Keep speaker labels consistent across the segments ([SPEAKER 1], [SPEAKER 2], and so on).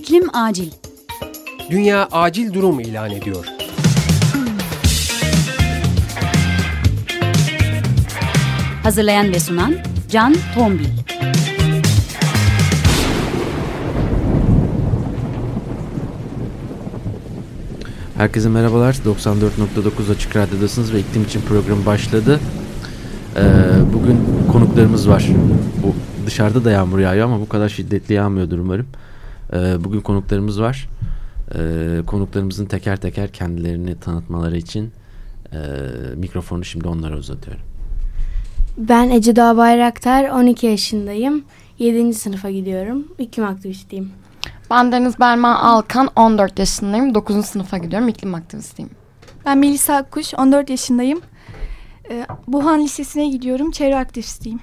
[SPEAKER 1] İklim acil.
[SPEAKER 2] Dünya acil durum ilan ediyor.
[SPEAKER 1] Hazırlayan ve sunan Can Tombil.
[SPEAKER 3] Herkese merhabalar. 94.9 Açık Radyo'dasınız ve iklim için programı başladı. Ee, bugün konuklarımız var. Bu dışarıda da yağmur yağıyor ama bu kadar şiddetli yağmıyordur umarım. Ee, bugün konuklarımız var. Ee, konuklarımızın teker teker kendilerini tanıtmaları için e, mikrofonu şimdi onlara uzatıyorum.
[SPEAKER 4] Ben Ece Doğa Bayraktar, 12 yaşındayım. 7. sınıfa gidiyorum. İklim aktivistiyim.
[SPEAKER 5] Ben Deniz Berma Alkan, 14 yaşındayım. 9. sınıfa gidiyorum. İklim aktivistiyim.
[SPEAKER 6] Ben Melisa Akkuş, 14 yaşındayım. Ee, Buhan Lisesi'ne gidiyorum, çevre aktivistiyim.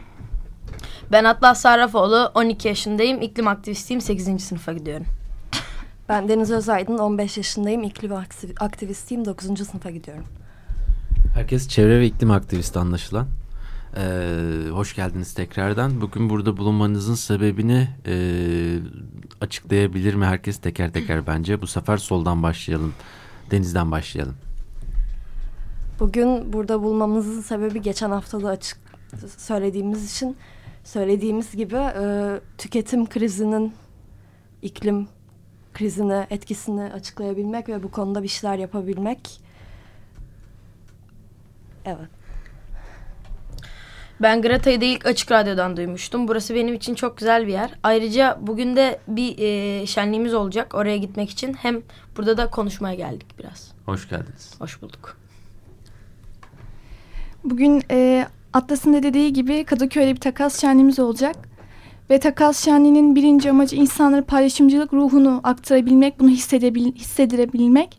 [SPEAKER 7] Ben Atlas Sarrafoğlu, 12 yaşındayım. İklim aktivistiyim, 8. sınıfa gidiyorum.
[SPEAKER 8] Ben Deniz Özaydın, 15 yaşındayım. İklim aktivistiyim, 9. sınıfa gidiyorum.
[SPEAKER 3] Herkes çevre ve iklim aktivisti anlaşılan. Ee, hoş geldiniz tekrardan. Bugün burada bulunmanızın sebebini e, açıklayabilir mi herkes teker teker bence. Bu sefer soldan başlayalım. Deniz'den başlayalım.
[SPEAKER 8] Bugün burada bulmamızın sebebi geçen hafta da açık söylediğimiz için söylediğimiz gibi e, tüketim krizinin iklim krizine etkisini açıklayabilmek ve bu konuda bir şeyler yapabilmek. Evet.
[SPEAKER 7] Ben Greta'yı da ilk Açık Radyo'dan duymuştum. Burası benim için çok güzel bir yer. Ayrıca bugün de bir e, şenliğimiz olacak oraya gitmek için. Hem burada da konuşmaya geldik biraz.
[SPEAKER 3] Hoş geldiniz.
[SPEAKER 7] Hoş bulduk.
[SPEAKER 6] Bugün e, Atlas'ın da dediği gibi Kadıköy'de bir takas şenliğimiz olacak. Ve takas şenliğinin birinci amacı insanlara paylaşımcılık ruhunu aktarabilmek, bunu hissedebil hissedirebilmek.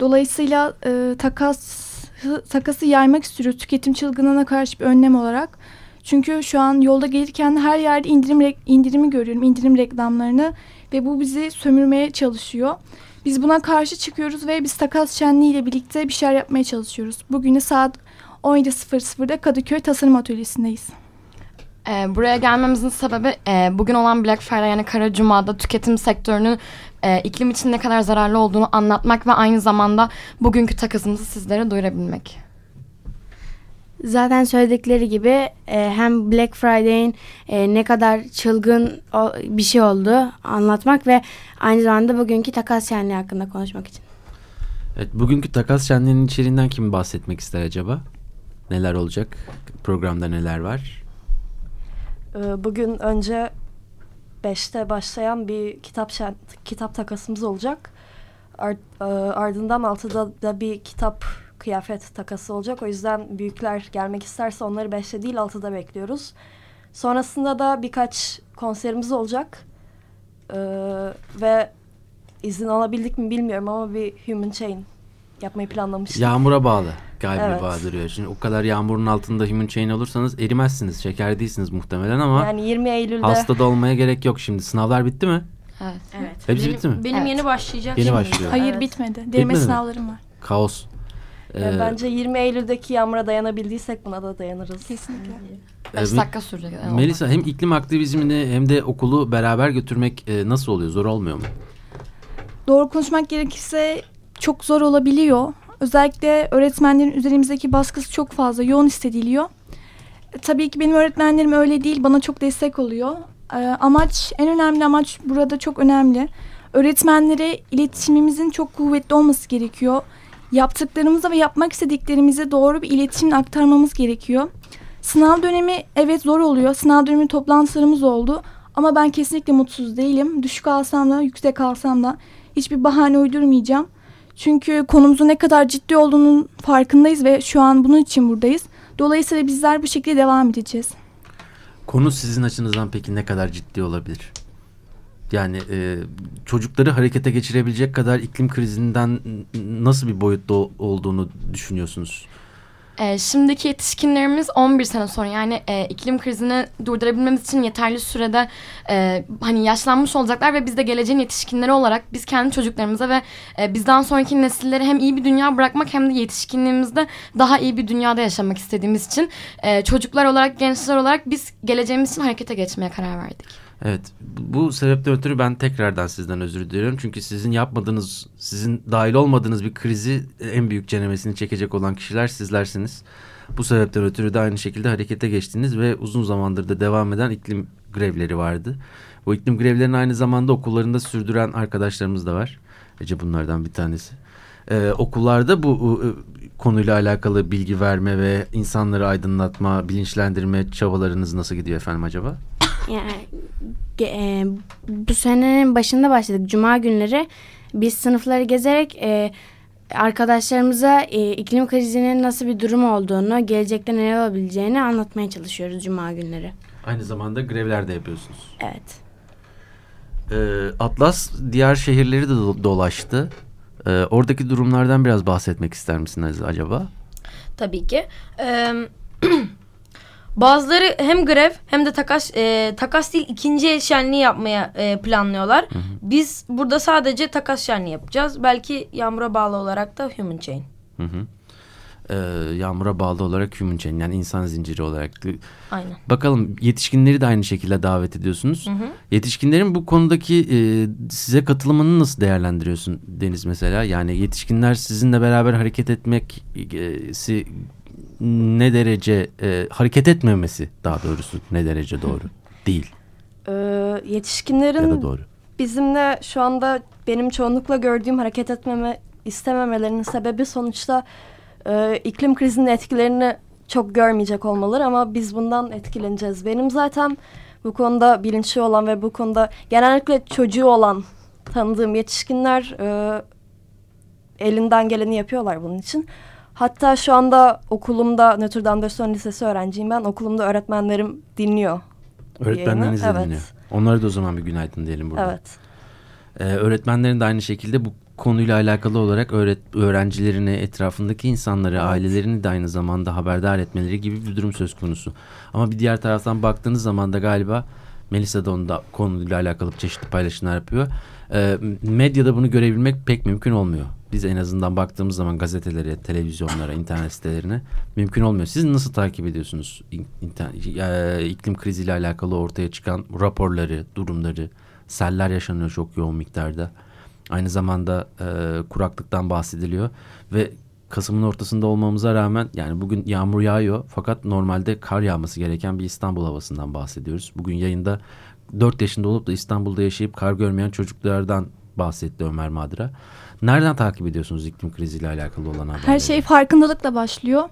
[SPEAKER 6] Dolayısıyla e, takas takası yaymak istiyoruz tüketim çılgınlığına karşı bir önlem olarak. Çünkü şu an yolda gelirken her yerde indirim indirimi görüyorum, indirim reklamlarını ve bu bizi sömürmeye çalışıyor. Biz buna karşı çıkıyoruz ve biz takas şenliği ile birlikte bir şeyler yapmaya çalışıyoruz. Bugün de saat 17.00'da Kadıköy Tasarım Atölyesi'ndeyiz.
[SPEAKER 5] Ee, buraya gelmemizin sebebi e, bugün olan Black Friday yani Kara Cuma'da tüketim sektörünün e, iklim için ne kadar zararlı olduğunu anlatmak ve aynı zamanda bugünkü takasımızı sizlere duyurabilmek.
[SPEAKER 4] Zaten söyledikleri gibi e, hem Black Friday'in e, ne kadar çılgın o, bir şey olduğu anlatmak ve aynı zamanda bugünkü takas şenliği hakkında konuşmak için.
[SPEAKER 3] Evet, bugünkü takas şenliğinin içeriğinden kim bahsetmek ister acaba? Neler olacak? Programda neler var?
[SPEAKER 8] Bugün önce 5'te başlayan bir kitap şen, kitap takasımız olacak. Ard, ardından 6'da da bir kitap kıyafet takası olacak. O yüzden büyükler gelmek isterse onları 5'te değil 6'da bekliyoruz. Sonrasında da birkaç konserimiz olacak. Ee, ve izin alabildik mi bilmiyorum ama bir Human Chain yapmayı planlamıştık.
[SPEAKER 3] Yağmura bağlı galiba
[SPEAKER 8] evet.
[SPEAKER 3] duruyor. Şimdi o kadar yağmurun altında Human Chain olursanız erimezsiniz. Şeker değilsiniz muhtemelen ama
[SPEAKER 8] yani 20 Eylül'de
[SPEAKER 3] hasta da olmaya gerek yok şimdi. Sınavlar bitti mi?
[SPEAKER 5] Evet.
[SPEAKER 7] evet.
[SPEAKER 3] Hepsi
[SPEAKER 7] benim,
[SPEAKER 3] bitti mi?
[SPEAKER 7] Benim
[SPEAKER 5] evet.
[SPEAKER 7] yeni başlayacak.
[SPEAKER 3] Yeni
[SPEAKER 7] şimdi.
[SPEAKER 3] başlıyor.
[SPEAKER 6] Hayır
[SPEAKER 7] evet.
[SPEAKER 6] bitmedi. Deneme
[SPEAKER 3] Bitmedi
[SPEAKER 6] sınavlarım var.
[SPEAKER 3] Kaos.
[SPEAKER 8] Ee, bence 20 Eylül'deki yağmura dayanabildiysek buna da dayanırız.
[SPEAKER 6] Kesinlikle.
[SPEAKER 5] 5 dakika sürecek.
[SPEAKER 3] Melisa hem iklim aktivizmini hem de okulu beraber götürmek e, nasıl oluyor? Zor olmuyor mu?
[SPEAKER 6] Doğru konuşmak gerekirse çok zor olabiliyor. Özellikle öğretmenlerin üzerimizdeki baskısı çok fazla yoğun hissediliyor. Tabii ki benim öğretmenlerim öyle değil. Bana çok destek oluyor. E, amaç, en önemli amaç burada çok önemli. Öğretmenlere iletişimimizin çok kuvvetli olması gerekiyor. Yaptıklarımıza ve yapmak istediklerimize doğru bir iletişim aktarmamız gerekiyor. Sınav dönemi evet zor oluyor. Sınav dönemi toplantılarımız oldu. Ama ben kesinlikle mutsuz değilim. Düşük alsam da yüksek alsam da hiçbir bahane uydurmayacağım. Çünkü konumuzun ne kadar ciddi olduğunun farkındayız ve şu an bunun için buradayız. Dolayısıyla bizler bu şekilde devam edeceğiz.
[SPEAKER 3] Konu sizin açınızdan peki ne kadar ciddi olabilir? Yani e, çocukları harekete geçirebilecek kadar iklim krizinden nasıl bir boyutta olduğunu düşünüyorsunuz?
[SPEAKER 5] E, şimdiki yetişkinlerimiz 11 sene sonra yani e, iklim krizini durdurabilmemiz için yeterli sürede e, hani yaşlanmış olacaklar ve biz de geleceğin yetişkinleri olarak biz kendi çocuklarımıza ve e, bizden sonraki nesillere hem iyi bir dünya bırakmak hem de yetişkinliğimizde daha iyi bir dünyada yaşamak istediğimiz için e, çocuklar olarak gençler olarak biz geleceğimiz için harekete geçmeye karar verdik.
[SPEAKER 3] Evet bu sebepten ötürü ben tekrardan sizden özür diliyorum. Çünkü sizin yapmadığınız, sizin dahil olmadığınız bir krizi en büyük cenemesini çekecek olan kişiler sizlersiniz. Bu sebepten ötürü de aynı şekilde harekete geçtiniz ve uzun zamandır da devam eden iklim grevleri vardı. Bu iklim grevlerini aynı zamanda okullarında sürdüren arkadaşlarımız da var. Ece bunlardan bir tanesi. Ee, okullarda bu e, konuyla alakalı bilgi verme ve insanları aydınlatma, bilinçlendirme çabalarınız nasıl gidiyor efendim acaba?
[SPEAKER 4] Yani e, bu senenin başında başladık. Cuma günleri biz sınıfları gezerek e, arkadaşlarımıza e, iklim krizinin nasıl bir durum olduğunu, gelecekte neler olabileceğini anlatmaya çalışıyoruz Cuma günleri.
[SPEAKER 3] Aynı zamanda grevler de yapıyorsunuz.
[SPEAKER 4] Evet.
[SPEAKER 3] Ee, Atlas diğer şehirleri de do dolaştı. Ee, oradaki durumlardan biraz bahsetmek ister misiniz acaba?
[SPEAKER 7] Tabii ki. Ee, bazıları hem grev hem de takas e, takas değil ikinci el şenliği yapmaya e, planlıyorlar. Hı hı. Biz burada sadece takas şenliği yapacağız. Belki yağmura bağlı olarak da human chain. Hı hı.
[SPEAKER 3] Ee, yağmura bağlı olarak human chain yani insan zinciri olarak.
[SPEAKER 7] Aynen.
[SPEAKER 3] Bakalım yetişkinleri de aynı şekilde davet ediyorsunuz. Hı hı. Yetişkinlerin bu konudaki e, size katılımını nasıl değerlendiriyorsun Deniz mesela? Yani yetişkinler sizinle beraber hareket etmesi ne derece e, hareket etmemesi daha doğrusu ne derece doğru değil.
[SPEAKER 8] Ee, yetişkinlerin ya da doğru. bizimle şu anda benim çoğunlukla gördüğüm hareket etmeme istememelerinin sebebi sonuçta e, iklim krizinin etkilerini çok görmeyecek olmaları ama biz bundan etkileneceğiz. Benim zaten bu konuda bilinçli olan ve bu konuda genellikle çocuğu olan tanıdığım yetişkinler e, elinden geleni yapıyorlar bunun için. Hatta şu anda okulumda Notre Dame de Son Lisesi öğrenciyim ben. Okulumda öğretmenlerim dinliyor.
[SPEAKER 3] Öğretmenleriniz de evet. dinliyor. Onlara da o zaman bir günaydın diyelim burada.
[SPEAKER 8] Evet.
[SPEAKER 3] Ee, öğretmenlerin de aynı şekilde bu konuyla alakalı olarak öğret öğrencilerini, etrafındaki insanları, evet. ailelerini de aynı zamanda haberdar etmeleri gibi bir durum söz konusu. Ama bir diğer taraftan baktığınız zaman da galiba Melisa da onda konuyla alakalı çeşitli paylaşımlar yapıyor. E, medyada bunu görebilmek pek mümkün olmuyor. Biz en azından baktığımız zaman gazetelere, televizyonlara, internet sitelerine mümkün olmuyor. Siz nasıl takip ediyorsunuz internet, e, iklim kriziyle alakalı ortaya çıkan raporları, durumları? Seller yaşanıyor çok yoğun miktarda. Aynı zamanda e, kuraklıktan bahsediliyor ve Kasım'ın ortasında olmamıza rağmen yani bugün yağmur yağıyor fakat normalde kar yağması gereken bir İstanbul havasından bahsediyoruz. Bugün yayında 4 yaşında olup da İstanbul'da yaşayıp kar görmeyen çocuklardan bahsetti Ömer Madra. Nereden takip ediyorsunuz iklim kriziyle alakalı olan haberleri?
[SPEAKER 6] Her şey farkındalıkla başlıyor.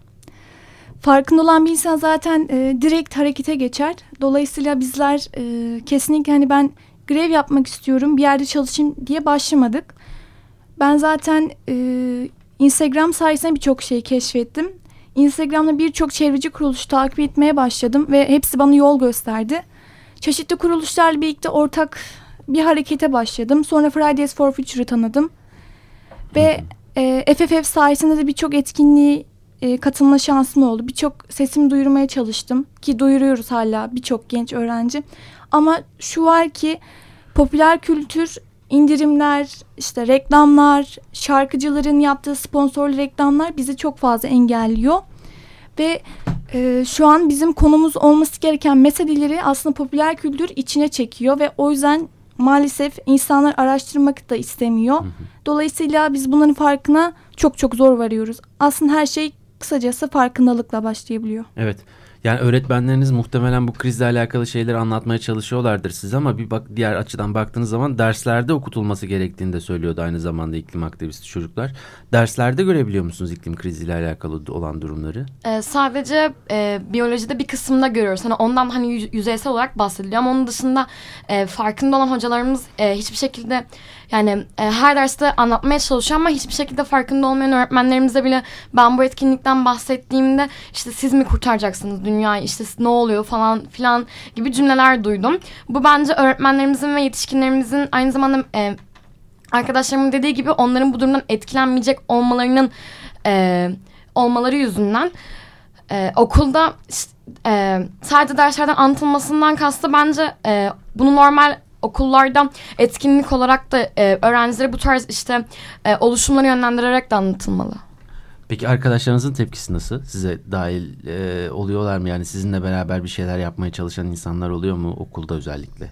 [SPEAKER 6] Farkında olan bir insan zaten e, direkt harekete geçer. Dolayısıyla bizler e, kesinlikle hani ben grev yapmak istiyorum bir yerde çalışayım diye başlamadık. Ben zaten e, Instagram sayesinde birçok şey keşfettim. Instagram'da birçok çevreci kuruluşu takip etmeye başladım ve hepsi bana yol gösterdi. Çeşitli kuruluşlarla birlikte ortak bir harekete başladım. Sonra Fridays for Future'ı tanıdım. Ve e, FFF sayesinde de birçok etkinliği e, katılma şansım oldu. Birçok sesimi duyurmaya çalıştım ki duyuruyoruz hala birçok genç öğrenci. Ama şu var ki popüler kültür indirimler, işte reklamlar, şarkıcıların yaptığı sponsorlu reklamlar bizi çok fazla engelliyor. Ve e, şu an bizim konumuz olması gereken meseleleri aslında popüler kültür içine çekiyor ve o yüzden maalesef insanlar araştırmak da istemiyor. Dolayısıyla biz bunların farkına çok çok zor varıyoruz. Aslında her şey kısacası farkındalıkla başlayabiliyor.
[SPEAKER 3] Evet. Yani öğretmenleriniz muhtemelen bu krizle alakalı şeyleri anlatmaya çalışıyorlardır size ama bir bak diğer açıdan baktığınız zaman derslerde okutulması gerektiğini de söylüyordu aynı zamanda iklim aktivisti çocuklar. Derslerde görebiliyor musunuz iklim kriziyle alakalı olan durumları?
[SPEAKER 5] Ee, sadece e, biyolojide bir kısımda görüyoruz. Hani ondan hani yüzeysel olarak bahsediliyor ama onun dışında e, farkında olan hocalarımız e, hiçbir şekilde yani e, her derste anlatmaya çalışıyor ama hiçbir şekilde farkında olmayan öğretmenlerimize bile ben bu etkinlikten bahsettiğimde işte siz mi kurtaracaksınız dünyayı işte ne oluyor falan filan gibi cümleler duydum. Bu bence öğretmenlerimizin ve yetişkinlerimizin aynı zamanda e, arkadaşlarımın dediği gibi onların bu durumdan etkilenmeyecek olmalarının e, olmaları yüzünden e, okulda işte, e, sadece derslerden anlatılmasından kastı bence e, bunu normal okullarda etkinlik olarak da e, öğrencilere bu tarz işte e, oluşumları yönlendirerek de anlatılmalı.
[SPEAKER 3] Peki arkadaşlarınızın tepkisi nasıl? Size dahil e, oluyorlar mı? Yani sizinle beraber bir şeyler yapmaya çalışan insanlar oluyor mu okulda özellikle?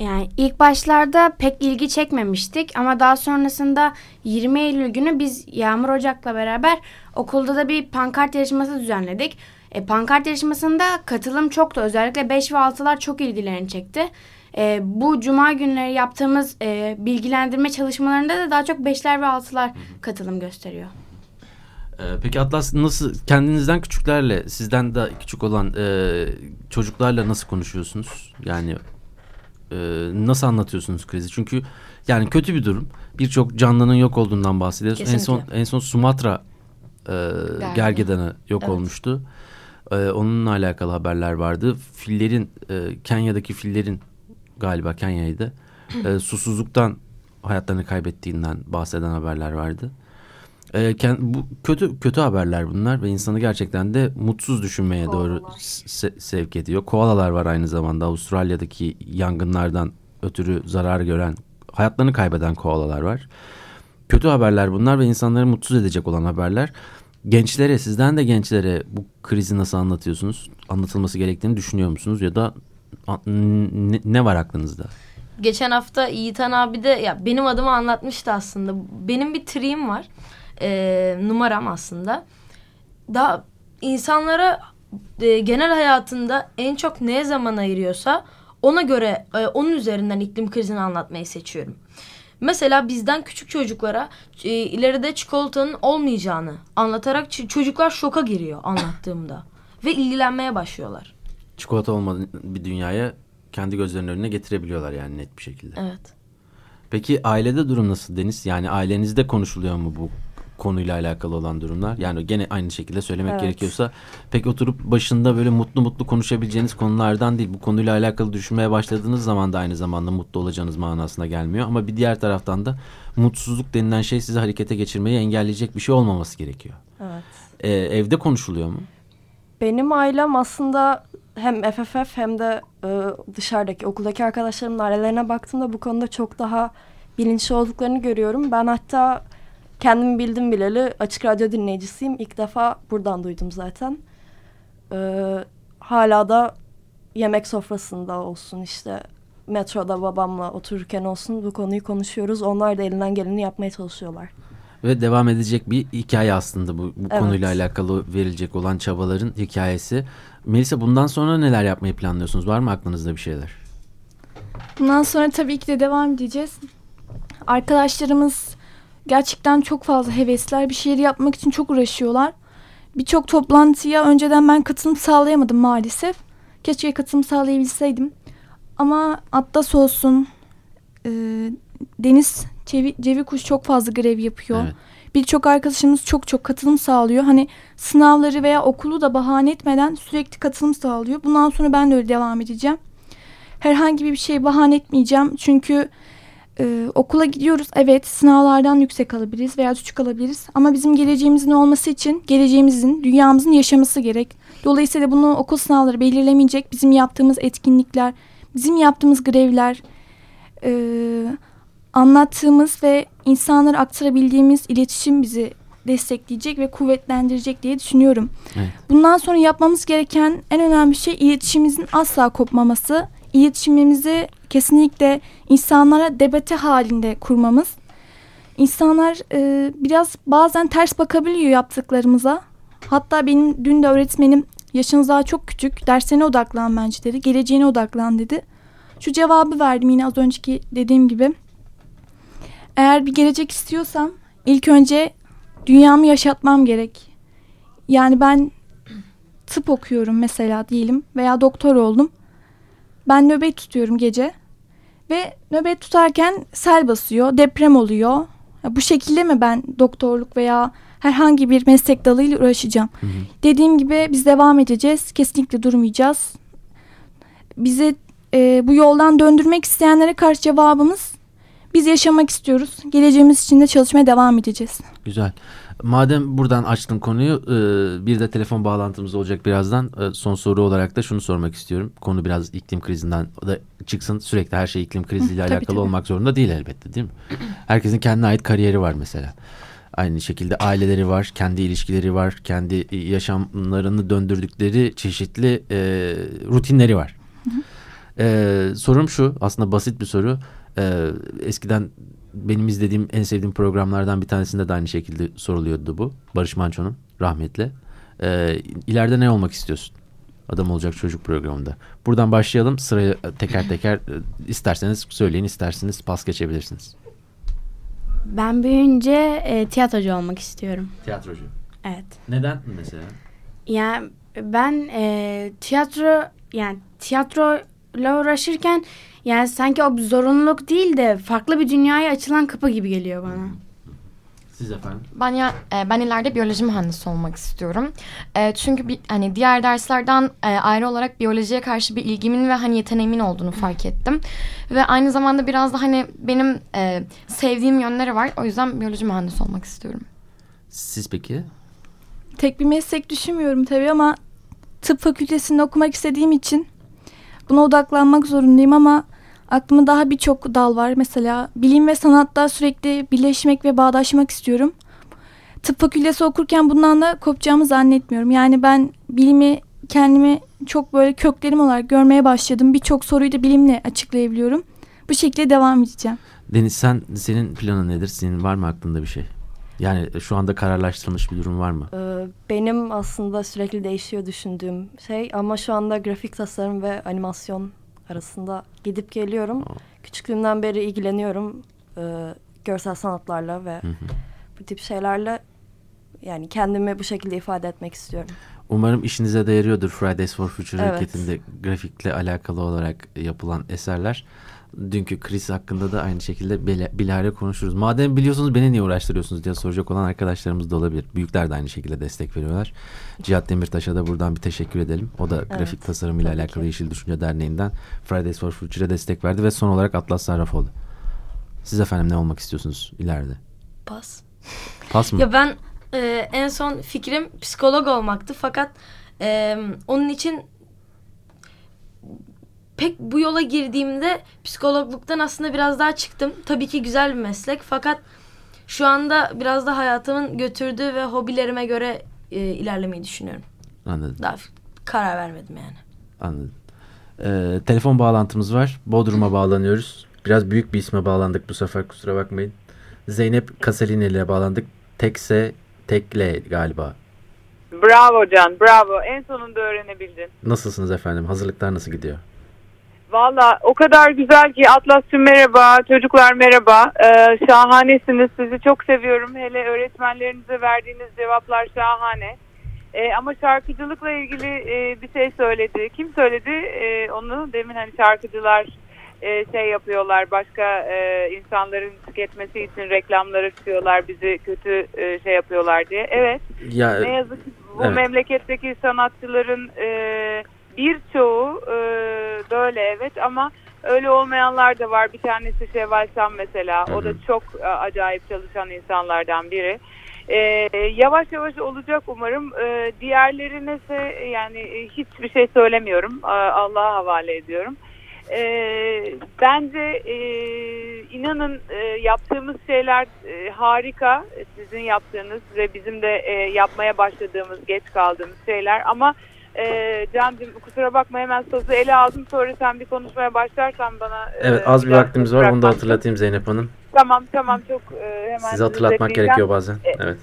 [SPEAKER 4] Yani ilk başlarda pek ilgi çekmemiştik ama daha sonrasında 20 Eylül günü biz Yağmur Ocak'la beraber okulda da bir pankart yarışması düzenledik. E, pankart yarışmasında katılım çoktu. Özellikle 5 ve 6'lar çok ilgilerini çekti. E, bu cuma günleri yaptığımız e, bilgilendirme çalışmalarında da daha çok 5'ler ve 6'lar katılım gösteriyor.
[SPEAKER 3] Ee, Peki Atlas nasıl kendinizden küçüklerle sizden de küçük olan e, çocuklarla nasıl konuşuyorsunuz? Yani e, nasıl anlatıyorsunuz krizi? Çünkü yani kötü bir durum. Birçok canlının yok olduğundan bahsediyoruz. En son
[SPEAKER 7] Kesinlikle.
[SPEAKER 3] en son Sumatra e, gergedanı yok
[SPEAKER 7] Evet.
[SPEAKER 3] olmuştu. E, onunla alakalı haberler vardı. Fillerin e, Kenya'daki fillerin galiba Kenya'ydı. E, susuzluktan hayatlarını kaybettiğinden bahseden haberler vardı. E, ken- bu kötü kötü haberler bunlar ve insanı gerçekten de mutsuz düşünmeye doğru se- sevk ediyor. Koalalar var aynı zamanda Avustralya'daki yangınlardan ötürü zarar gören, hayatlarını kaybeden koalalar var. Kötü haberler bunlar ve insanları mutsuz edecek olan haberler. Gençlere, sizden de gençlere bu krizi nasıl anlatıyorsunuz? Anlatılması gerektiğini düşünüyor musunuz ya da ne, ne var aklınızda?
[SPEAKER 7] Geçen hafta Yiğitan abi de ya benim adımı anlatmıştı aslında. Benim bir triğim var. Ee, numaram aslında. Daha insanlara e, genel hayatında en çok neye zaman ayırıyorsa ona göre e, onun üzerinden iklim krizini anlatmayı seçiyorum. Mesela bizden küçük çocuklara e, ileride çikolatanın olmayacağını anlatarak çocuklar şoka giriyor anlattığımda. Ve ilgilenmeye başlıyorlar.
[SPEAKER 3] Çikolata olmadan bir dünyaya kendi gözlerinin önüne getirebiliyorlar yani net bir şekilde.
[SPEAKER 7] Evet.
[SPEAKER 3] Peki ailede durum nasıl Deniz? Yani ailenizde konuşuluyor mu bu konuyla alakalı olan durumlar? Yani gene aynı şekilde söylemek
[SPEAKER 8] Evet.
[SPEAKER 3] gerekiyorsa pek oturup başında böyle mutlu mutlu konuşabileceğiniz konulardan değil. Bu konuyla alakalı düşünmeye başladığınız zaman da aynı zamanda mutlu olacağınız manasına gelmiyor. Ama bir diğer taraftan da mutsuzluk denilen şey sizi harekete geçirmeyi engelleyecek bir şey olmaması gerekiyor.
[SPEAKER 8] Evet.
[SPEAKER 3] Ee, evde konuşuluyor mu?
[SPEAKER 8] Benim ailem aslında hem FFF hem de e, dışarıdaki okuldaki arkadaşlarımın ailelerine baktığımda bu konuda çok daha bilinçli olduklarını görüyorum. Ben hatta kendimi bildim bileli açık radyo dinleyicisiyim. İlk defa buradan duydum zaten. E, hala da yemek sofrasında olsun işte metroda babamla otururken olsun bu konuyu konuşuyoruz. Onlar da elinden geleni yapmaya çalışıyorlar.
[SPEAKER 3] Ve devam edecek bir hikaye aslında bu, bu
[SPEAKER 8] Evet.
[SPEAKER 3] konuyla alakalı verilecek olan çabaların hikayesi. Melisa bundan sonra neler yapmayı planlıyorsunuz? Var mı aklınızda bir şeyler?
[SPEAKER 6] Bundan sonra tabii ki de devam edeceğiz. Arkadaşlarımız gerçekten çok fazla hevesler. Bir şeyleri yapmak için çok uğraşıyorlar. Birçok toplantıya önceden ben katılım sağlayamadım maalesef. Keşke katılım sağlayabilseydim. Ama Atlas olsun, e, Deniz Cevi, Cevikuş çok fazla grev yapıyor.
[SPEAKER 3] Evet.
[SPEAKER 6] Birçok arkadaşımız çok çok katılım sağlıyor. Hani sınavları veya okulu da bahane etmeden sürekli katılım sağlıyor. Bundan sonra ben de öyle devam edeceğim. Herhangi bir şey bahane etmeyeceğim. Çünkü e, okula gidiyoruz. Evet sınavlardan yüksek alabiliriz veya düşük alabiliriz. Ama bizim geleceğimizin olması için geleceğimizin, dünyamızın yaşaması gerek. Dolayısıyla bunu okul sınavları belirlemeyecek. Bizim yaptığımız etkinlikler, bizim yaptığımız grevler, e, anlattığımız ve insanlara aktarabildiğimiz iletişim bizi destekleyecek ve kuvvetlendirecek diye düşünüyorum.
[SPEAKER 3] Evet.
[SPEAKER 6] Bundan sonra yapmamız gereken en önemli şey iletişimimizin asla kopmaması. İletişimimizi kesinlikle insanlara debate halinde kurmamız. İnsanlar e, biraz bazen ters bakabiliyor yaptıklarımıza. Hatta benim dün de öğretmenim yaşınız daha çok küçük derslerine odaklan bence dedi. Geleceğine odaklan dedi. Şu cevabı verdim yine az önceki dediğim gibi. Eğer bir gelecek istiyorsam ilk önce dünyamı yaşatmam gerek. Yani ben tıp okuyorum mesela diyelim veya doktor oldum. Ben nöbet tutuyorum gece ve nöbet tutarken sel basıyor, deprem oluyor. Ya bu şekilde mi ben doktorluk veya herhangi bir meslek dalıyla uğraşacağım?
[SPEAKER 3] Hı hı.
[SPEAKER 6] Dediğim gibi biz devam edeceğiz. Kesinlikle durmayacağız. Bizi e, bu yoldan döndürmek isteyenlere karşı cevabımız biz yaşamak istiyoruz. Geleceğimiz için de çalışmaya devam edeceğiz.
[SPEAKER 3] Güzel. Madem buradan açtım konuyu e, bir de telefon bağlantımız olacak birazdan. E, son soru olarak da şunu sormak istiyorum. Konu biraz iklim krizinden da çıksın. Sürekli her şey iklim kriziyle
[SPEAKER 6] Tabii,
[SPEAKER 3] alakalı
[SPEAKER 6] tabii.
[SPEAKER 3] olmak zorunda değil elbette değil mi? Herkesin kendine ait kariyeri var mesela. Aynı şekilde aileleri var, kendi ilişkileri var, kendi yaşamlarını döndürdükleri çeşitli e, rutinleri var. E, sorum şu, aslında basit bir soru. E, eskiden benim izlediğim en sevdiğim programlardan bir tanesinde de aynı şekilde soruluyordu bu. Barış Manço'nun rahmetli. E, ileride ne olmak istiyorsun? Adam olacak çocuk programında. Buradan başlayalım. Sırayı teker teker e, isterseniz söyleyin, isterseniz pas geçebilirsiniz.
[SPEAKER 4] Ben büyüyünce e, tiyatrocu olmak istiyorum.
[SPEAKER 3] Tiyatrocu.
[SPEAKER 4] Evet.
[SPEAKER 3] Neden mesela?
[SPEAKER 4] Yani ben e, tiyatro yani tiyatroyla uğraşırken yani sanki o bir zorunluluk değil de farklı bir dünyaya açılan kapı gibi geliyor bana.
[SPEAKER 3] Siz efendim?
[SPEAKER 5] Ben ya e, ben ileride biyoloji mühendisi olmak istiyorum. E, çünkü bir, hani diğer derslerden e, ayrı olarak biyolojiye karşı bir ilgimin ve hani yeteneğimin olduğunu fark ettim. Ve aynı zamanda biraz da hani benim e, sevdiğim yönleri var. O yüzden biyoloji mühendisi olmak istiyorum.
[SPEAKER 3] Siz peki?
[SPEAKER 6] Tek bir meslek düşünmüyorum tabii ama tıp fakültesinde okumak istediğim için buna odaklanmak zorundayım ama aklımda daha birçok dal var. Mesela bilim ve sanatta sürekli birleşmek ve bağdaşmak istiyorum. Tıp fakültesi okurken bundan da kopacağımı zannetmiyorum. Yani ben bilimi kendimi çok böyle köklerim olarak görmeye başladım. Birçok soruyu da bilimle açıklayabiliyorum. Bu şekilde devam edeceğim.
[SPEAKER 3] Deniz sen senin planın nedir? Senin var mı aklında bir şey? Yani şu anda kararlaştırılmış bir durum var mı?
[SPEAKER 8] Ee, Benim aslında sürekli değişiyor düşündüğüm şey ama şu anda grafik tasarım ve animasyon arasında gidip geliyorum.
[SPEAKER 3] Aa.
[SPEAKER 8] Küçüklüğümden beri ilgileniyorum e, görsel sanatlarla ve
[SPEAKER 3] Hı hı.
[SPEAKER 8] bu tip şeylerle yani kendimi bu şekilde ifade etmek istiyorum.
[SPEAKER 3] Umarım işinize de yarıyordur Fridays for Future
[SPEAKER 8] Evet.
[SPEAKER 3] hareketinde grafikle alakalı olarak yapılan eserler. Dünkü kriz hakkında da aynı şekilde Bilare konuşuruz. Madem biliyorsunuz beni niye uğraştırıyorsunuz diye soracak olan arkadaşlarımız da olabilir. Büyükler de aynı şekilde destek veriyorlar. Cihat Demirtaş'a da buradan bir teşekkür edelim. O da grafik tasarımıyla alakalı
[SPEAKER 8] ki.
[SPEAKER 3] Yeşil Düşünce Derneği'nden Fridays for Future'a destek verdi ve son olarak Atlas Sarrafoğlu. Siz efendim ne olmak istiyorsunuz ileride?
[SPEAKER 7] Pas.
[SPEAKER 3] Pas mı?
[SPEAKER 7] Ya ben e, en son fikrim psikolog olmaktı fakat e, onun için pek bu yola girdiğimde psikologluktan aslında biraz daha çıktım. Tabii ki güzel bir meslek fakat şu anda biraz da hayatımın götürdüğü ve hobilerime göre e, ilerlemeyi düşünüyorum.
[SPEAKER 3] Anladım.
[SPEAKER 7] Daha karar vermedim yani.
[SPEAKER 3] Anladım. Ee, telefon bağlantımız var. Bodrum'a bağlanıyoruz. Biraz büyük bir isme bağlandık bu sefer kusura bakmayın. Zeynep Kaselini ile bağlandık. Tekse Tekle galiba.
[SPEAKER 9] Bravo Can, bravo. En sonunda öğrenebildin.
[SPEAKER 3] Nasılsınız efendim? Hazırlıklar nasıl gidiyor?
[SPEAKER 9] Valla o kadar güzel ki Atlas'cığım merhaba, çocuklar merhaba. Ee, şahanesiniz, sizi çok seviyorum. Hele öğretmenlerinize verdiğiniz cevaplar şahane. Ee, ama şarkıcılıkla ilgili e, bir şey söyledi. Kim söyledi Ee, onu? Demin hani şarkıcılar e, şey yapıyorlar, başka e, insanların tüketmesi için reklamlara çıkıyorlar, bizi kötü e, şey yapıyorlar diye. Evet.
[SPEAKER 3] Ya
[SPEAKER 9] Ne yazık ki bu
[SPEAKER 3] Evet.
[SPEAKER 9] memleketteki sanatçıların e, birçoğu e, böyle evet ama öyle olmayanlar da var. Bir tanesi Şevval Sam mesela. O da çok e, acayip çalışan insanlardan biri. E, yavaş yavaş olacak umarım. E, diğerlerine ise yani e, hiçbir şey söylemiyorum. E, Allah'a havale ediyorum. E, bence e, inanın e, yaptığımız şeyler e, harika. E, Sizin yaptığınız ve bizim de e, yapmaya başladığımız, geç kaldığımız şeyler. Ama e, Can'cığım kusura bakma hemen sözü ele aldım. Sonra sen bir konuşmaya başlarsan bana... e,
[SPEAKER 3] evet az bir vaktimiz var. Onu da hatırlatayım Zeynep Hanım.
[SPEAKER 9] Tamam tamam çok e, hemen
[SPEAKER 3] Size hatırlatmak gerekiyor bazen. Evet.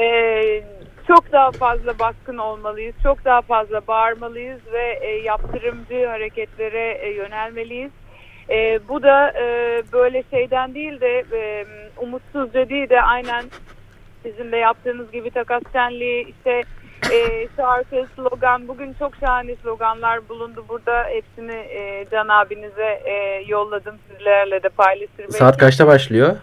[SPEAKER 9] Ee, çok daha fazla baskın olmalıyız, çok daha fazla bağırmalıyız ve e, yaptırımcı hareketlere e, yönelmeliyiz. E, bu da e, böyle şeyden değil de e, umutsuzca değil de aynen sizin de yaptığınız gibi takas şenliği, işte e, şarkı, slogan. Bugün çok şahane sloganlar bulundu burada. Hepsini e, Can abinize e, yolladım. Sizlerle de paylaşır.
[SPEAKER 3] Saat kaçta başlıyor?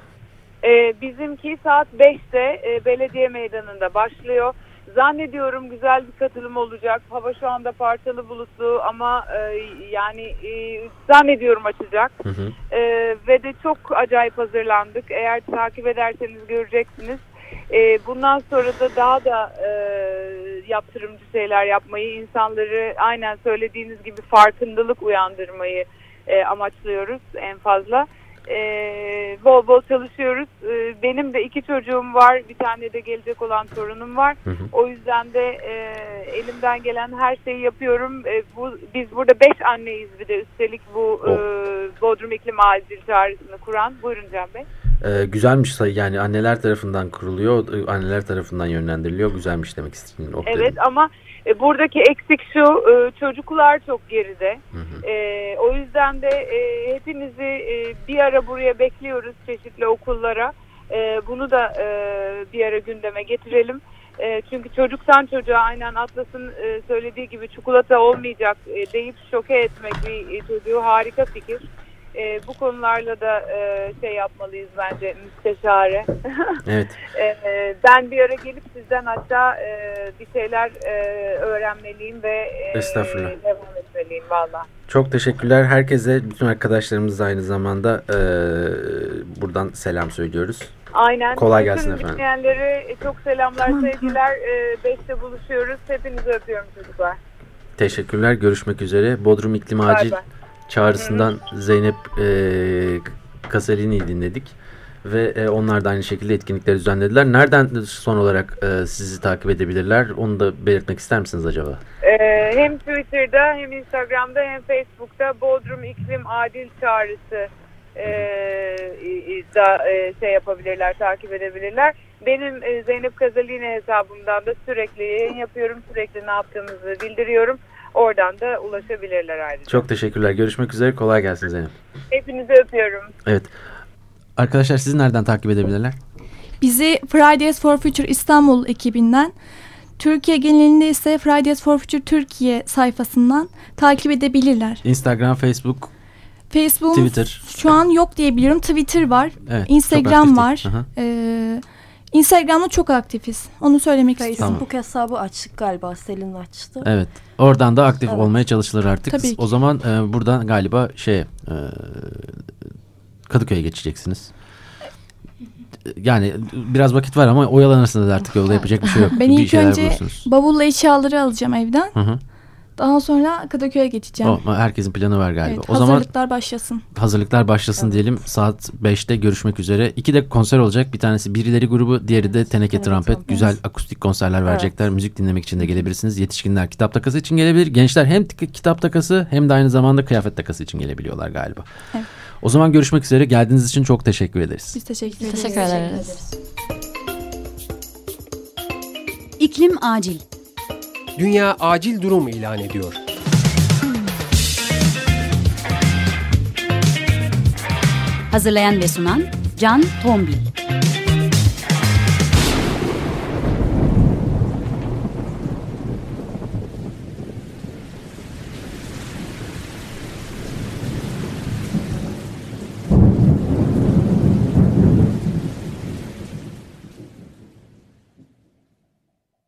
[SPEAKER 9] Ee, bizimki saat 5'te e, belediye meydanında başlıyor Zannediyorum güzel bir katılım olacak. Hava şu anda parçalı bulutlu ama e, yani e, zannediyorum açacak.
[SPEAKER 3] Hı hı.
[SPEAKER 9] E, ve de çok acayip hazırlandık. Eğer takip ederseniz göreceksiniz. E, bundan sonra da daha da e, yaptırımcı şeyler yapmayı, insanları aynen söylediğiniz gibi farkındalık uyandırmayı e, amaçlıyoruz en fazla. E, bol bol çalışıyoruz. E, benim de iki çocuğum var. Bir tane de gelecek olan torunum var.
[SPEAKER 3] Hı hı.
[SPEAKER 9] O yüzden de e, elimden gelen her şeyi yapıyorum. E, bu Biz burada beş anneyiz bir de üstelik bu e, Bodrum İklim Acil Çağrısını kuran. Buyurun Can Bey.
[SPEAKER 3] Ee, güzelmiş yani anneler tarafından kuruluyor, anneler tarafından yönlendiriliyor. Güzelmiş demek istediğin o
[SPEAKER 9] Evet ama e, buradaki eksik şu e, çocuklar çok geride.
[SPEAKER 3] Hı hı.
[SPEAKER 9] E, o yüzden de e, hepinizi e, bir ara buraya bekliyoruz çeşitli okullara. E, bunu da e, bir ara gündeme getirelim. E, çünkü çocuktan çocuğa aynen Atlas'ın e, söylediği gibi çikolata olmayacak e, deyip şoke etmek bir e, çocuğu harika fikir. E, bu konularla da e, şey yapmalıyız bence müsteşare.
[SPEAKER 3] Evet.
[SPEAKER 9] Ee, ben bir ara gelip sizden hatta e, bir şeyler e, öğrenmeliyim ve e,
[SPEAKER 3] Estağfurullah.
[SPEAKER 9] devam etmeliyim valla.
[SPEAKER 3] Çok teşekkürler. Herkese, bütün arkadaşlarımız da aynı zamanda e, buradan selam söylüyoruz.
[SPEAKER 9] Aynen.
[SPEAKER 3] Kolay
[SPEAKER 9] Bütün
[SPEAKER 3] gelsin efendim.
[SPEAKER 9] dinleyenlere çok selamlar, sevgiler. E, beşte buluşuyoruz. Hepinizi öpüyorum çocuklar.
[SPEAKER 3] Teşekkürler. Görüşmek üzere. Bodrum İklim Acil. Çağrısından Zeynep e, Kasalini'yi dinledik. Ve e, onlar da aynı şekilde etkinlikler düzenlediler. Nereden son olarak e, sizi takip edebilirler? Onu da belirtmek ister misiniz acaba?
[SPEAKER 9] Ee, hem Twitter'da hem Instagram'da hem Facebook'ta Bodrum İklim Adil Çağrısı e, da e, şey yapabilirler, takip edebilirler. Benim e, Zeynep Kazalini hesabımdan da sürekli yayın yapıyorum. Sürekli ne yaptığımızı bildiriyorum. Oradan da ulaşabilirler ayrıca.
[SPEAKER 3] Çok teşekkürler. Görüşmek üzere. Kolay gelsin Zeynep.
[SPEAKER 9] Hepinizi öpüyorum.
[SPEAKER 3] Evet. Arkadaşlar sizi nereden takip edebilirler?
[SPEAKER 6] Bizi Fridays for Future İstanbul ekibinden, Türkiye genelinde ise Fridays for Future Türkiye sayfasından takip edebilirler.
[SPEAKER 3] Instagram, Facebook,
[SPEAKER 6] Facebook
[SPEAKER 3] Twitter.
[SPEAKER 6] şu an yok diye biliyorum. Twitter var,
[SPEAKER 3] Evet,
[SPEAKER 6] Instagram var.
[SPEAKER 3] Aha.
[SPEAKER 6] Ee, Instagram'da çok aktifiz. Onu söylemek istiyorum.
[SPEAKER 8] Facebook hesabı açtık galiba. Selin açtı.
[SPEAKER 3] Evet. Oradan da aktif
[SPEAKER 8] Evet.
[SPEAKER 3] olmaya çalışılır artık.
[SPEAKER 6] Tabii ki.
[SPEAKER 3] O zaman e, buradan galiba şey e, Kadıköy'e geçeceksiniz. Yani biraz vakit var ama oyalanırsınız artık yolda yapacak bir şey yok.
[SPEAKER 6] Ben
[SPEAKER 3] bir
[SPEAKER 6] ilk önce
[SPEAKER 3] bulursunuz.
[SPEAKER 6] bavulla eşyaları alacağım evden.
[SPEAKER 3] Hı hı.
[SPEAKER 6] Daha sonra Kadıköy'e geçeceğim.
[SPEAKER 3] O, herkesin planı var galiba.
[SPEAKER 6] Evet,
[SPEAKER 3] o zaman
[SPEAKER 6] hazırlıklar başlasın.
[SPEAKER 3] hazırlıklar başlasın diyelim. Saat 5'te görüşmek üzere. İki de konser olacak. Bir tanesi Birileri grubu, diğeri de Teneke
[SPEAKER 8] Evet,
[SPEAKER 3] Trampet.
[SPEAKER 8] evet.
[SPEAKER 3] Güzel akustik konserler verecekler. Müzik dinlemek için de gelebilirsiniz. Yetişkinler kitap takası için gelebilir. Gençler hem kitap takası hem de aynı zamanda kıyafet takası için gelebiliyorlar galiba.
[SPEAKER 6] Evet.
[SPEAKER 3] O zaman görüşmek üzere. Geldiğiniz için çok teşekkür ederiz.
[SPEAKER 6] Biz teşekkür ederiz.
[SPEAKER 5] Teşekkür ederiz.
[SPEAKER 1] İklim acil.
[SPEAKER 2] Dünya acil durum ilan ediyor.
[SPEAKER 1] Hazırlayan ve sunan Can Tombil.